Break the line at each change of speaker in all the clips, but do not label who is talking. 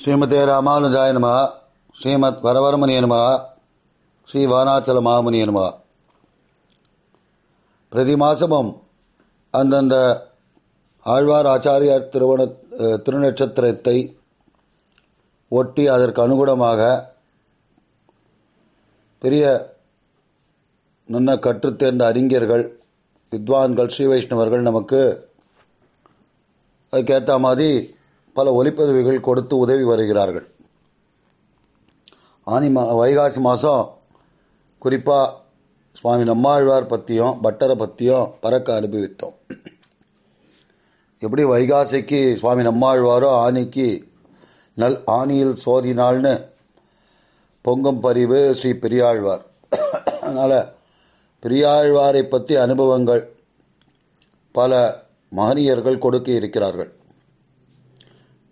ஸ்ரீமதே ராமானுஜாய நம ஸ்ரீமத் வரவரமணிய நம ஸ்ரீ வானாச்சல மாமுனிய நம. பிரதி மாசமும் அந்தந்த ஆழ்வார் ஆச்சாரியார் திருவண திருநட்சத்திரத்தை ஒட்டி அதற்கு அனுகுணமாக பெரிய நல்ல கற்றுத்தேர்ந்த அறிஞர்கள் வித்வான்கள் ஸ்ரீ வைஷ்ணவர்கள் நமக்கு அதுக்கேற்ற மாதிரி பல ஒலிப்பதிவுகள் கொடுத்து உதவி வருகிறார்கள். ஆனி மா வைகாசி மாதம் குறிப்பாக சுவாமி நம்மாழ்வார் பற்றியும் பட்டரை பற்றியும் பறக்க அனுபவித்தோம். எப்படி வைகாசிக்கு சுவாமி நம்மாழ்வாரோ ஆனிக்கு நல் ஆனியில் சோதினாள்னு பொங்கும் பரிவு ஸ்ரீ பெரியாழ்வார். அதனால் பெரியாழ்வாரை பற்றி அனுபவங்கள் பல மகனியர்கள் கொடுக்க இருக்கிறார்கள்.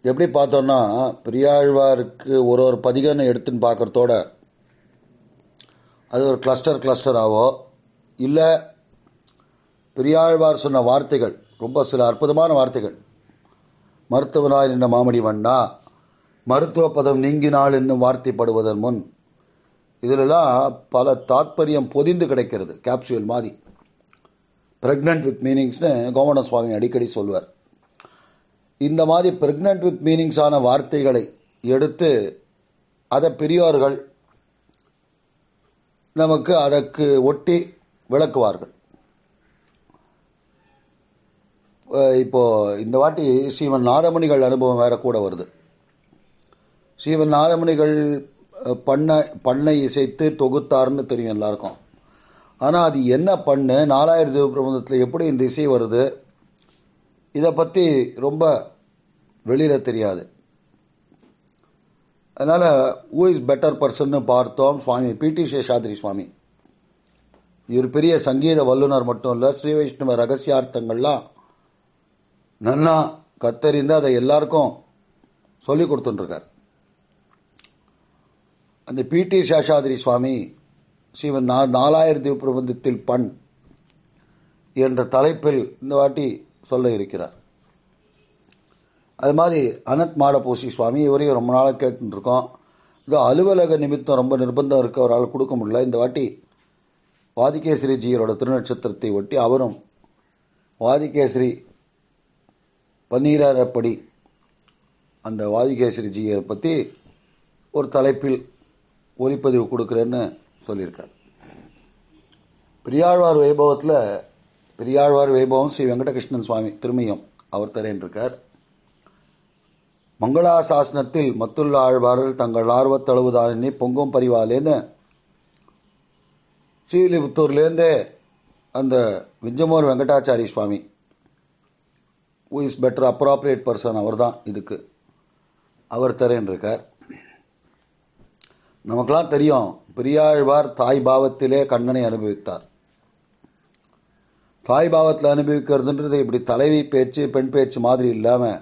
எப்படி பார்த்தோன்னா பெரியாழ்வாருக்கு ஒரு ஒரு பதிகன்னு எடுத்துன்னு பார்க்குறதோட அது ஒரு கிளஸ்டர் கிளஸ்டராகவோ இல்லை பெரியாழ்வார் சொன்ன வார்த்தைகள் ரொம்ப சில அற்புதமான வார்த்தைகள். மருத்துவனாய் நின்ற மாமடி வண்ணா மருத்துவ பதம் நீங்கினாள் என்னும் வார்த்தைப்படுவதன் முன் இதிலெல்லாம் பல தாத்பரியம் பொதிந்து கிடைக்கிறது கேப்சியூல் மாதிரி. ப்ரெக்னென்ட் வித் மீனிங்ஸ்னு கோவண சுவாமி அடிக்கடி சொல்வார் இந்த மாதிரி ப்ரெக்னென்ட் வித் மீனிங்ஸான வார்த்தைகளை எடுத்து அதை பெரியோர்கள் நமக்கு அதற்கு ஒட்டி விளக்குவார்கள். இப்போது இப்போ இந்த வாட்டி ஸ்ரீமன் நாதமணிகள் அனுபவம் வேற கூட வருது. ஸ்ரீமன் நாதமணிகள் பண்ண பண்ணை இசைத்து தொகுத்தார்னு தெரியும் எல்லாருக்கும். ஆனால் அது என்ன பண்ணு? நாலாயிரம் பிரபந்தத்தில் எப்படி இந்த இசை வருது? இதை பற்றி ரொம்ப வெளியில் தெரியாது. அதனால் ஹூ இஸ் பெட்டர் பர்சன்னு பார்த்தோம் சுவாமி. பிடி சேஷாதிரி சுவாமி. இவர் பெரிய சங்கீத வல்லுனர் மட்டும் இல்லை ஸ்ரீ வைஷ்ணவ ரகசியார்த்தங்கள்லாம் நன்னா கத்தறிந்து அதை எல்லாருக்கும் சொல்லி கொடுத்துட்டுருக்கார் அந்த பிடி சேஷாதிரி சுவாமி ஸ்ரீவன் நா நாலாயிரத்தி பிரபந்தத்தில் பண் என்ற தலைப்பில் இந்த வாட்டி சொல்ல இருக்கிறார். அது மாதிரி அனந்த் மாடபூசி சுவாமி இவரையும் ரொம்ப நாளாக கேட்டுருக்கோம் இது அலுவலக நிமித்தம் ரொம்ப நிர்பந்தம் இருக்க அவரால் கொடுக்க முடியல. இந்த வாட்டி வாதிகேசரிஜியரோட திருநட்சத்திரத்தை ஒட்டி அவரும் வாதிகேசரி பன்னீரப்படி அந்த வாதிகேசரி பற்றி ஒரு தலைப்பில் ஒளிப்பதிவு கொடுக்குறேன்னு சொல்லியிருக்கார். பெரியாழ்வார் வைபவத்தில் பெரியாழ்வார் வைபவம் ஸ்ரீ வெங்கடகிருஷ்ணன் சுவாமி திருமையம் அவர் தரேன்றிருக்கார். மங்களா மங்களாசாசனத்தில் மத்துள்ள ஆழ்வார்கள் தங்கள் ஆர்வத்தளவுதானே பொங்கும் பரிவாலேன்னு ஸ்ரீவில்லிபுத்தூர்லேருந்தே அந்த விஞ்சமோர் Venkatachari Swami who is better appropriate person அவர் தான் இதுக்கு. அவர் தரேன்றிருக்கார். நமக்கெல்லாம் தெரியும் பெரியாழ்வார் தாய் பாவத்திலே கண்ணனை அனுபவித்தார். தாய் பாவத்தில் அனுபவிக்கிறதுன்றது இப்படி தலைவி பேச்சு பெண் பேச்சு மாதிரி இல்லாமல்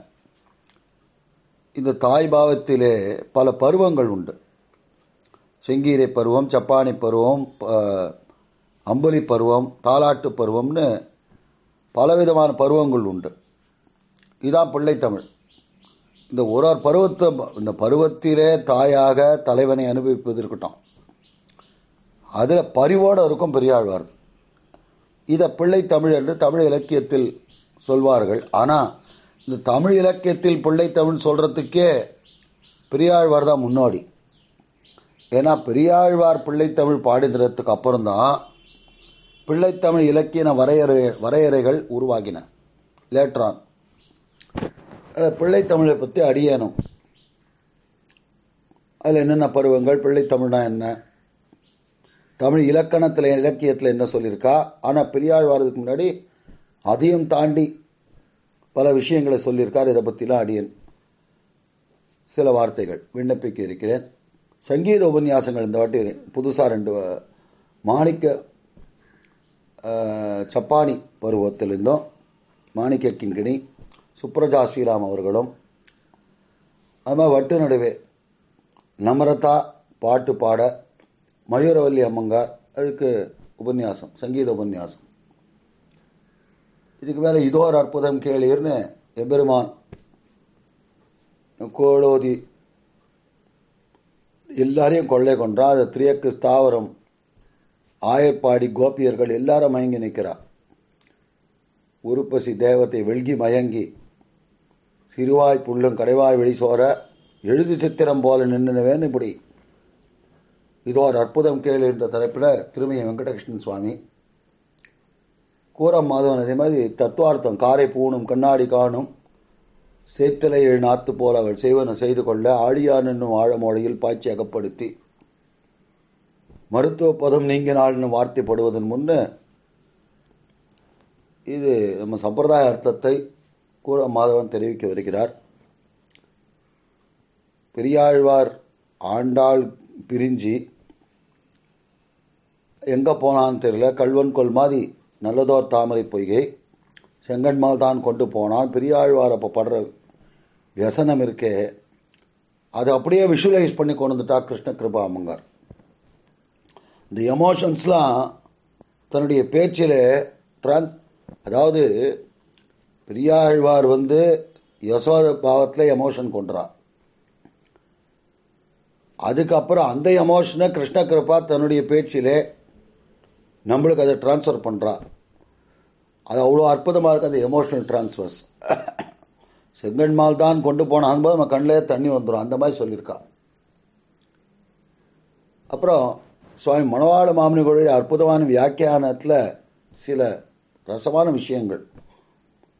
இந்த தாய் பாவத்திலே பல பருவங்கள் உண்டு. செங்கீரை பருவம் சப்பானி பருவம் ப- அம்புலி பருவம் தாலாட்டு பருவம்னு பலவிதமான பருவங்கள் உண்டு. இதுதான் பிள்ளைத்தமிழ் இந்த ஒரு ஒரு பருவத்தை இந்த பருவத்திலே தாயாக தலைவனை அனுபவிப்பது இருக்கட்டும். அதில் பரிவோடு இருக்கும் பெரியாழ்வார்து இதை பிள்ளைத்தமிழ் என்று தமிழ் இலக்கியத்தில் சொல்வார்கள். ஆனால் இந்த தமிழ் இலக்கியத்தில் பிள்ளைத்தமிழ் சொல்கிறதுக்கே பெரியாழ்வார் தான் முன்னோடி. ஏன்னா பெரியாழ்வார் பிள்ளைத்தமிழ் பாடுகிறதுக்கு அப்புறம்தான் பிள்ளைத்தமிழ் இலக்கிய வரையறை வரையறைகள் உருவாகின. லேட்ரான் பிள்ளைத்தமிழை பற்றி அடியேனும். அதில் என்னென்ன பருவங்கள் பிள்ளைத்தமிழ்னா என்ன? தமிழ் இலக்கணத்தில் இலக்கியத்தில் என்ன சொல்லியிருக்கா? ஆனால் பெரியாழ்வாரதுக்கு முன்னாடி அதையும் தாண்டி பல விஷயங்களை சொல்லியிருக்கார் இதை பற்றிலாம் அடியன். சில வார்த்தைகள் விண்ணப்பிக்க இருக்கிறேன். சங்கீத உபன்யாசங்கள் இந்த வாட்டி புதுசாக ரெண்டு மாணிக்க சப்பானி பருவத்திலிருந்தும் மாணிக்க கிங்கிணி சுப்ரஜா ஸ்ரீராம் அவர்களும் அது மாதிரி வட்டு நடுவே நமரதா பாட்டு பாட மயூரவல்லி அம்மங்கார் அதுக்கு உபன்யாசம் சங்கீத உபன்யாசம். இதுக்கு மேலே இதோ ஒரு அற்புதம் கேளீர்னு எபெருமான் கோளோதி எல்லாரையும் கொள்ளை கொன்றா அது திரியக்கு ஸ்தாவரம் ஆயர்பாடி கோபியர்கள் எல்லாரும் மயங்கி நிற்கிறார். உருப்பசி தேவத்தை வெள்கி மயங்கி சிறுவாய் புல்லும் கடைவாய் வெளிசோர எழுது சித்திரம் போல நின்றுனவேன்னு இப்படி. இதோ ஒரு அற்புதம் கேள் என்ற தலைப்பில் திருமய வெங்கடகிருஷ்ணன் சுவாமி. கூரம் மாதவன் அதே மாதிரி தத்துவார்த்தம் காரை பூணும் கண்ணாடி காணும் சேத்தலை ஏழு நாத்து போல அவள் செய்வன செய்து கொள்ள ஆழியான் என்னும் ஆழமோடையில் பாய்ச்சி அகப்படுத்தி. மருத்துவ பதம் நீங்கினாள் என்னும் வார்த்தைப்படுவதன் முன்னே இது நம்ம சம்பிரதாய அர்த்தத்தை கூற மாதவன் தெரிவிக்க வருகிறார். பெரியாழ்வார் ஆண்டாள் பிரிஞ்சி எங்கே போனான்னு தெரியல. கல்வன் கொல் மாதிரி நல்லதோர் தாமரை பொய்கை. செங்கன்மால் தான் கொண்டு போனான். பெரியாழ்வார் அப்போ படுற வியசனம் இருக்கே. அதை அப்படியே விஷுவலைஸ் பண்ணி கொண்டு வந்துட்டா கிருஷ்ண கிருபா அம்மங்கார் இந்த எமோஷன்ஸ்லாம் தன்னுடைய பேச்சில் ட்ரான்ஸ் அதாவது பெரியாழ்வார் வந்து யசோத பாவத்தில் எமோஷன் கொண்டுறா. அதுக்கப்புறம் அந்த எமோஷனை கிருஷ்ண கிருப்பா தன்னுடைய பேச்சிலே நம்மளுக்கு அதை ட்ரான்ஸ்ஃபர் பண்ணுறா அது அவ்வளோ அற்புதமாக இருக்குது அந்த எமோஷனல் ட்ரான்ஸ்ஃபர்ஸ் செங்கன்மால் தான் கொண்டு போன அனுபவம் நம்ம கண்ணிலே தண்ணி வந்துடும் அந்த மாதிரி சொல்லியிருக்கா. அப்புறம் சுவாமி மணவாள மாமனிகளுடைய அற்புதமான வியாக்கியானத்தில் சில ரசமான விஷயங்கள்.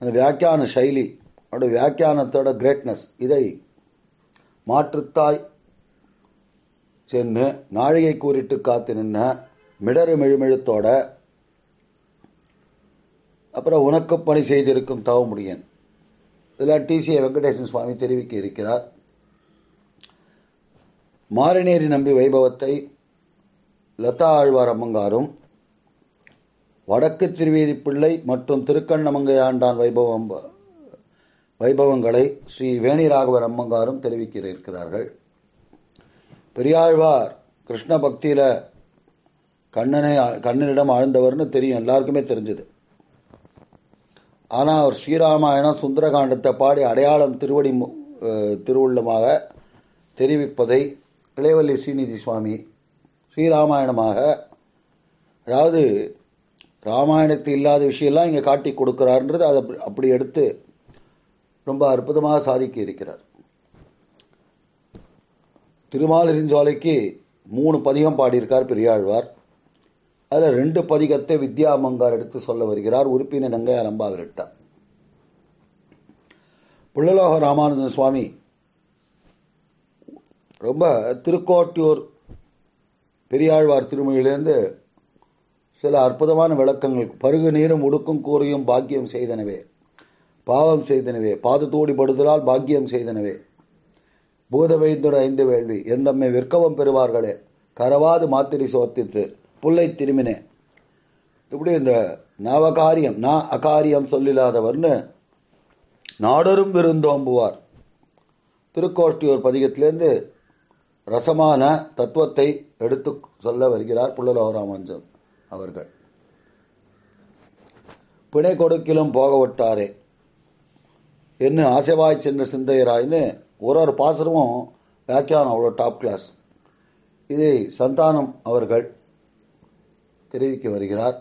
அந்த வியாக்கியான சைலி அவருடைய வியாக்கியானத்தோட கிரேட்னஸ் இதை மாற்றுத்தாய் சென்று நாழிகை கூறிட்டு காத்து நின்ன மிடறு மெழுமெழுத்தோட அப்புறம் உனக்கு பணி செய்திருக்கும் தவமுடியன். இதெல்லாம் டிசிஏ வெங்கடேசன் சுவாமி தெரிவிக்க இருக்கிறார். மாரநேரி நம்பி வைபவத்தை லதா ஆழ்வார் அம்மங்காரும் வடக்கு திருவேதி பிள்ளை மற்றும் திருக்கண்ணமங்கை ஆண்டான் வைபவம் வைபவங்களை ஸ்ரீ வேணிராகவர் அம்மங்காரும் தெரிவிக்க இருக்கிறார்கள். பெரியாழ்வார் கிருஷ்ண பக்தியில் கண்ணனை கண்ணனிடம் ஆழ்ந்தவர்னு தெரியும் எல்லாருக்குமே தெரிஞ்சது. ஆனால் அவர் ஸ்ரீராமாயணம் சுந்தரகாண்டத்தை பாடி அடையாளம் திருவடி திருவுள்ளமாக தெரிவிப்பதை இளையவல்லி ஸ்ரீநிதி சுவாமி ஸ்ரீராமாயணமாக அதாவது ராமாயணத்து இல்லாத விஷயம்லாம் இங்கே காட்டி கொடுக்குறாருன்றது அதை அப்படி எடுத்து ரொம்ப அற்புதமாக சாதிக்க இருக்கிறார். திருமாலிருஞ்சோலைக்கு மூணு பதிகம் பாடியிருக்கார் பெரியாழ்வார். அதில் ரெண்டு பதிகத்தை வித்யாமங்கார் எடுத்து சொல்ல வருகிறார். உறுப்பினர் நங்கையா நம்பாவிரட்டா புள்ளலோக ராமானுஜன் சுவாமி ரொம்ப திருக்கோட்டியூர் பெரியாழ்வார் திருமொழியிலேருந்து சில அற்புதமான விளக்கங்கள் பருகு நீரும் உடுக்கும் கூறியும் பாக்கியம் செய்தனவே பாவம் செய்தனவே பாதத்தோடி படுதலால் பாக்கியம் செய்தனவே பூதவைந்தோட ஐந்து வேள்வி எந்தம்மை விற்கவும் பெறுவார்களே கரவாது மாத்திரை சோத்திற்று புல்லை திரும்பினேன் இப்படி இந்த நவகாரியம் நான் அகாரியம் சொல்லில்லாதவர்னு நாடரும் விருந்தோம்புவார் திருக்கோஷ்டியூர் பதிகத்திலேருந்து ரசமான தத்துவத்தை எடுத்து சொல்ல வருகிறார் புள்ளலோகராமாஞ்சன் அவர்கள். பிணை கொடுக்கிலும் போக விட்டாரே என்ன ஆசைவாய் சென்ற சிந்தையராயின்னு ஒரு ஒரு பாசனமும் வியாக்கியானம் அவ்வளோ டாப் கிளாஸ் இதை சந்தானம் அவர்கள் தெரிவிக்க வருகிறார்.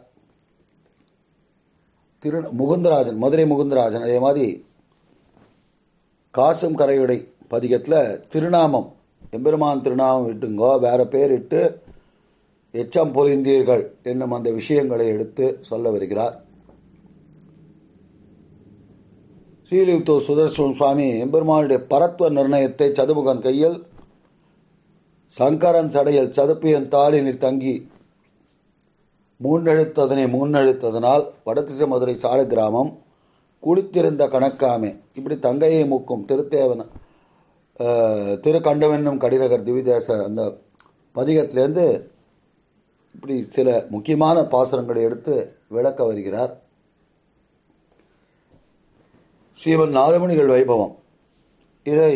திரு முகுந்தராஜன் மதுரை முகுந்தராஜன் அதே மாதிரி காசும் கரையுடை பதிகத்தில் திருநாமம் எம்பெருமான் திருநாமம் இட்டுங்கோ வேற பேர் இட்டு எச்சம் பொழிந்தீர்கள் என்னும் அந்த விஷயங்களை எடுத்து சொல்ல வருகிறார். ஸ்ரீலிப்தோ சுதர்சன் சுவாமி எம்பெருமானுடைய பரத்துவ நிர்ணயத்தை சதுமுகன் கையில் சங்கரன் சடையில் சதுப்பியன் தாளினில் தங்கி மூன்றெழுத்ததனை முன்னெழுத்ததனால் வடதிசை மதுரை சாலை கிராமம் குளித்திருந்த கணக்காமே. இப்படி தங்கையை மூக்கும் திருத்தேவன் திருக்கண்டவென்னும் கடிநகர் திவிதேச அந்த பதிகத்திலேருந்து இப்படி சில முக்கியமான பாசுரங்களை எடுத்து விளக்க வருகிறார். ஸ்ரீவன் நாதமணிகள் வைபவம். இதை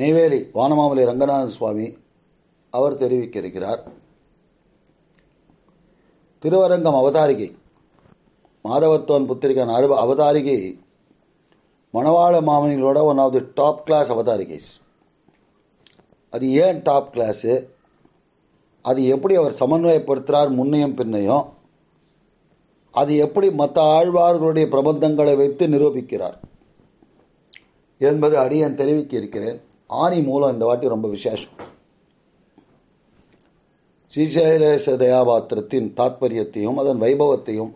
நெய்வேலி வானமாமலை ரங்கநாத சுவாமி அவர் தெரிவிக்க இருக்கிறார் திருவரங்கம் அவதாரிகை. மாதவத்தோன் புத்திரிகன் அருப அவதாரிகை. மணவாள மாமனிகளோட one of the top class அவதாரிகைஸ். அது ஏன் டாப் கிளாஸு அது எப்படி அவர் சமன்வயப்படுத்துகிறார் முன்னையும் பின்னையும்? அது எப்படி மற்ற ஆழ்வார்களுடைய பிரபந்தங்களை வைத்து நிரூபிக்கிறார்? என்பது அடியன் தெரிவிக்க இருக்கிறேன். ஆணி மூலம் இந்த வாட்டி ரொம்ப விசேஷம். ஸ்ரீசைலேச தயாபாத்திரத்தின் தாத்பரியத்தையும் அதன் வைபவத்தையும்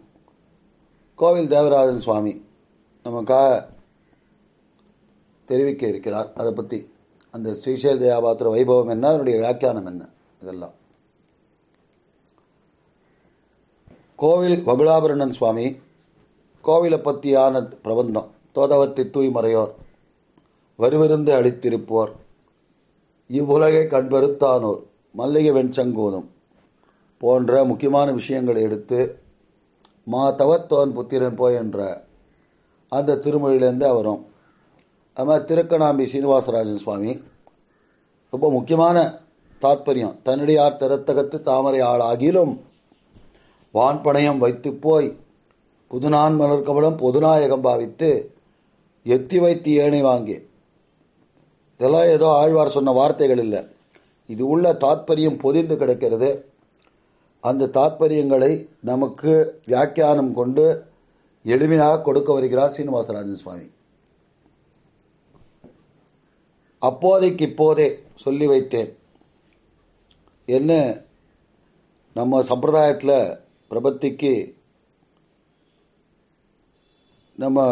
கோவில் தேவராஜன் சுவாமி நமக்காக தெரிவிக்க இருக்கிறார். அதை பற்றி அந்த ஸ்ரீசைல தயாபாத்திர வைபவம் என்ன அதனுடைய வியாக்கியானம் என்ன இதெல்லாம். கோவில் வகுலாபரணன் சுவாமி கோவிலை பற்றியான பிரபந்தம் தோதவத்தை தூய்மறையோர் வருவிருந்து அளித்திருப்போர் இவ்வுலகை கண்பெருத்தானோர் மல்லிகை வெண்சங்கோதம் போன்ற முக்கியமான விஷயங்களை எடுத்து மா தவத்தோன் புத்திரன் போய் என்ற அந்த திருமொழியிலேருந்து வரும். அது மாதிரி திருக்கணாம்பி சீனிவாசராஜன் சுவாமி ரொம்ப முக்கியமான தாத்பரியம். தன்னுடையார் திறத்தகத்து தாமரை ஆளாகிலும் வான்பணையம் வைத்து போய் புதுநான் மலர்கமலம் பொதுநாயகம் பாவித்து எத்தி வைத்து ஏனை வாங்கி. இதெல்லாம் ஏதோ ஆழ்வார் சொன்ன வார்த்தைகள் இல்லை. இது உள்ள தாத்பரியம் பொதிந்து கிடக்கிறது. அந்த தாத்பரியங்களை நமக்கு வியாக்கியானம் கொண்டு எளிமையாக கொடுக்க வருகிறார் சீனிவாசராஜன் சுவாமி. அப்போதைக்கு இப்போதே சொல்லி வைத்தேன். என்ன நம்ம சம்பிரதாயத்தில் பிரபத்திக்கு நம்ம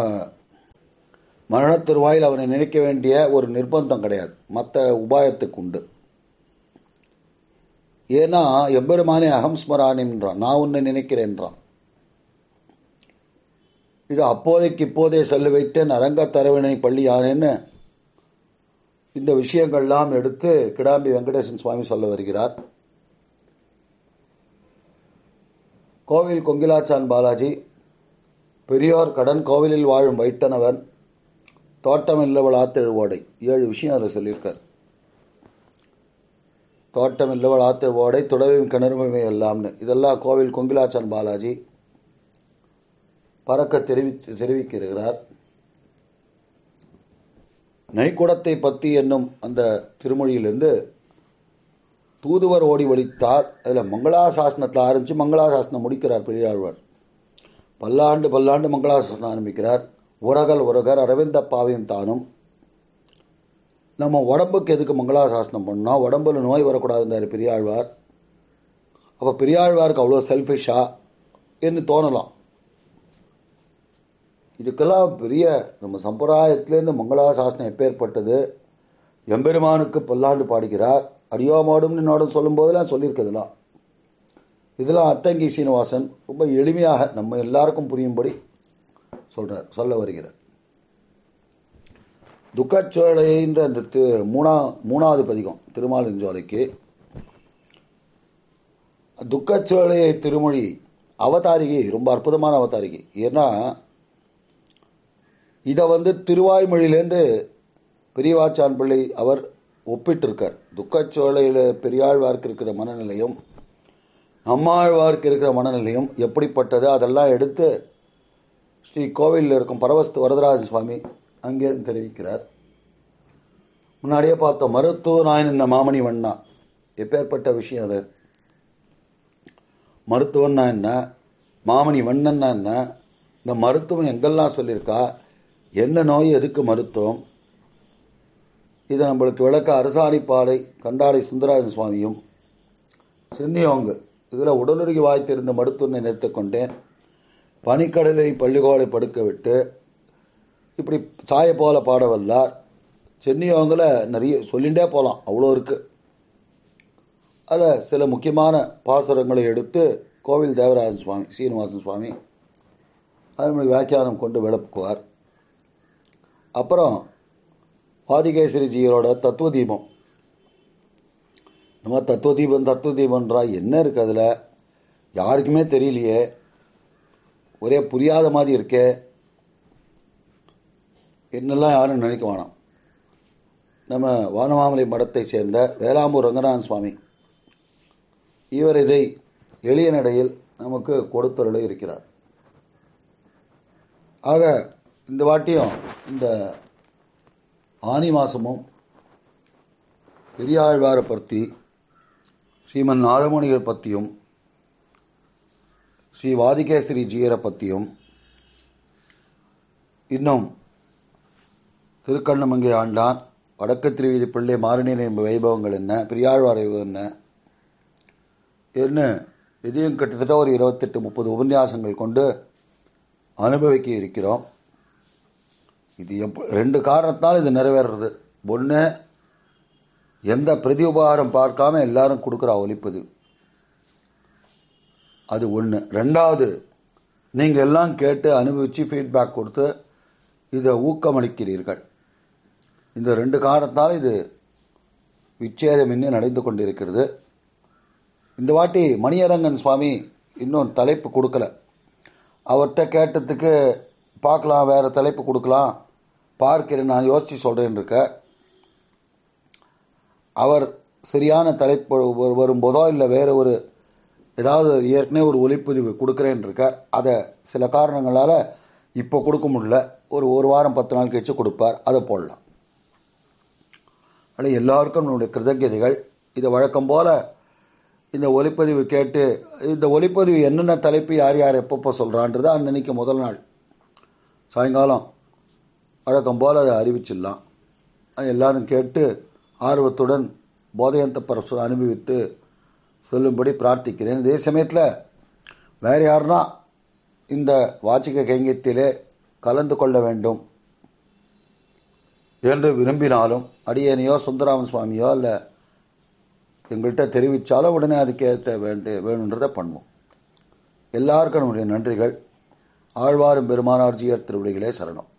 மரணத்திருவாயில் அவனை நினைக்க வேண்டிய ஒரு நிர்பந்தம் கிடையாது. மற்ற உபாயத்துக்கு உண்டு. ஏன்னா எம்பெருமானே அகம் ஸ்மரானின்றான் நான் உன்னை நினைக்கிறேன்றான் இது அப்போதைக்கு இப்போதே சொல்லி வைத்தேன் அரங்க தரவினை பள்ளி யானேன்னு இந்த விஷயங்கள்லாம் எடுத்து கிடாம்பி வெங்கடேசன் சுவாமி சொல்ல வருகிறார். கோவில் கொங்கிலாச்சான் பாலாஜி பெரியோர் கடன் கோவிலில் வாழும் வைட்டனவன் தோட்டம் இல்லவள் ஆத்தெழுவோடை ஏழு விஷயம் அதில் சொல்லியிருக்கார். தோட்டம் இல்லவள் ஆத்தெழுவோடை துடவையும் கிணறுமே எல்லாம்னு. இதெல்லாம் கோவில் கொங்கிலாச்சான் பாலாஜி பறக்க தெரிவி தெரிவிக்கிறார். நைக்குடத்தை பற்றி என்னும் அந்த திருமொழியிலிருந்து தூதுவர் ஓடி ஒழித்தார் அதில் மங்களாசாசனத்தில் ஆரம்பித்து மங்களாசாசனம் முடிக்கிறார் பெரியாழ்வார். பல்லாண்டு பல்லாண்டு மங்களாசாசனம் ஆரம்பிக்கிறார். உரகல் உரகர் அரவிந்த பாவையும் தானும் நம்ம உடம்புக்கு எதுக்கு மங்களாசாசனம் பண்ணோம் உடம்புல நோய் வரக்கூடாதுன்றார் பெரியாழ்வார். அப்போ பெரியாழ்வாருக்கு அவ்வளோ செல்ஃபிஷா என்று தோணலாம். இதுக்கெல்லாம் பெரிய நம்ம சம்பிரதாயத்திலேருந்து மங்களாசாசனம் எப்பேற்பட்டது? எம்பெருமானுக்கு பல்லாண்டு பாடுகிறார். அடியோமாடும் என்னோடும் சொல்லும்போதெல்லாம் சொல்லியிருக்கிறதுலாம். இதெல்லாம் அத்தங்கி சீனிவாசன் ரொம்ப எளிமையாக நம்ம எல்லாருக்கும் புரியும்படி சொல்கிறார் சொல்ல வருகிறார். துக்கச்சோலைன்ற அந்த தி மூணா மூணாவது பதிகம் திருமாலிஞ்சோலைக்கு துக்கச்சோலையை திருமொழி அவதாரிகை ரொம்ப அற்புதமான அவதாரிகை. ஏன்னா இதை வந்து திருவாய்மொழியிலேருந்து பெரியவாச்சான் பிள்ளை அவர் ஒப்பிட்டிருக்கார். துக்கச்சோலையில் பெரியாழ்வார்க்கு இருக்கிற மனநிலையும் நம்மாழ்வார்க்கு இருக்கிற மனநிலையும் எப்படிப்பட்டது அதெல்லாம் எடுத்து ஸ்ரீ கோவிலில் இருக்கும் பரவஸ்து வரதராஜ சுவாமி அங்கே தெரிவிக்கிறார். முன்னாடியே பார்த்தோம் மருத்துவ நாயன் என்ன மாமணி வண்ணா. எப்பேற்பட்ட விஷயம் அது? மருத்துவன்னா என்ன? மாமணி வண்ணன்னா என்ன? இந்த மருத்துவம் எங்கெல்லாம் சொல்லியிருக்கா? என்ன நோய் எதுக்கு மருத்துவம்? இதை நம்மளுக்கு விளக்க அரசாணிப்பாடை கந்தாடை சுந்தராஜன் சுவாமியும் சென்னியோங்கு இதில் உடலுறுகி வாய்த்திருந்த மருத்துவனை நிறுத்திக்கொண்டேன் பனிக்கடலை பள்ளிகோலை படுக்க விட்டு இப்படி சாய போல பாட வல்லார். சென்னியவங்கள நிறைய சொல்லிகிட்டே போகலாம் அவ்வளோ இருக்குது அதில் சில முக்கியமான பாசுரங்களை எடுத்து கோவில் தேவராஜன் சுவாமி சீனிவாசன் சுவாமி அதனுடைய வியாக்கியானம் கொண்டு விளக்குவார். அப்புறம் வாதிகேசரிஜியரோட தத்துவ தீபம் நம்ம தத்துவ தீபம் தத்துவ தீபன்றா என்ன இருக்குது அதில்? யாருக்குமே தெரியலையே. ஒரே புரியாத மாதிரி இருக்கே. என்னெல்லாம் யாரும் நினைக்க வேணாம். நம்ம வானமாமலை மடத்தை சேர்ந்த வேளாம்பூர் ரங்கநாதன் சுவாமி இவர் இதை எளிய நடையில் நமக்கு கொடுத்தருள இருக்கிறார். ஆக இந்த வாட்டியும் இந்த ஆனி மாதமும் பெரியாழ்வாரை பற்றி ஸ்ரீமன் நாதமுனிகள் பற்றியும் ஸ்ரீ வாதிகேஸ்வரி ஜீயரை பற்றியும் இன்னும் திருக்கண்ணமங்கை ஆண்டான். வடக்கு திருவிதி பிள்ளை மாரணீர் என்ப வைபவங்கள் என்ன? பெரியாழ்வார் என்ன? என்ன? இதையும் கிட்டத்தட்ட ஒரு இருபத்தெட்டு முப்பது உபன்யாசங்கள் கொண்டு அனுபவிக்க இருக்கிறோம். இது எப்ப ரெண்டு காரணத்தால் இது நிறைவேறது ஒன்று எந்த பிரதி உபகாரம் பார்க்காம எல்லாரும் கொடுக்குற ஒழிப்பது அது ஒன்று ரெண்டாவது நீங்கள் எல்லாம் கேட்டு அனுபவித்து ஃபீட்பேக் கொடுத்து இதை ஊக்கமளிக்கிறீர்கள். இந்த ரெண்டு காரணத்தால் இது விச்சேதம் இன்னும் நடந்து கொண்டிருக்கிறது. இந்த வாட்டி மணியரங்கன் சுவாமி இன்னும் தலைப்பு கொடுக்கல. அவர்கிட்ட கேட்டதுக்கு பார்க்கலாம் வேறு தலைப்பு கொடுக்கலாம். பார்க்கிறேன் நான் யோசித்து சொல்கிறேன் இருக்க. அவர் சரியான தலைப்பு வரும்போதோ இல்லை வேறு ஒரு ஏதாவது ஏற்கனவே ஒரு ஒளிப்பதிவு கொடுக்குறேன் இருக்கார் அதை சில காரணங்களால் இப்போ கொடுக்க முடியல. ஒரு ஒரு வாரம் பத்து நாள் கழிச்சு கொடுப்பார். அதை போடலாம். ஆனால் எல்லாருக்கும் நம்முடைய கிருதஜதைகள். இதை வழக்கம் போல் இந்த ஒலிப்பதிவு கேட்டு இந்த ஒலிப்பதிவு என்னென்ன தலைப்பு யார் யார் எப்பப்போ சொல்கிறான்றது அன்னன்னைக்கு முதல் நாள் சாயங்காலம் வழக்கம் போல் அதை அறிவிச்சிடலாம். அது எல்லாரும் கேட்டு ஆர்வத்துடன் போதையந்த பரசு அனுபவித்து சொல்லும்படி பிரார்த்திக்கிறேன். இதே சமயத்தில் வேறு யாருன்னா இந்த வாச்சிக்க கைங்கத்திலே கலந்து கொள்ள வேண்டும். என்று விரும்பினாலும் அடியேனையோ சுந்தராம சுவாமியோ இல்லை எங்கள்கிட்ட தெரிவித்தாலும் உடனே அதுக்கேற்ற வேண்டிய வேணுன்றதை பண்ணுவோம். எல்லாருக்கும் நம்முடைய நன்றிகள். ஆழ்வாரும் பெருமானார்ஜியர் திருவிழிகளே சரணம்.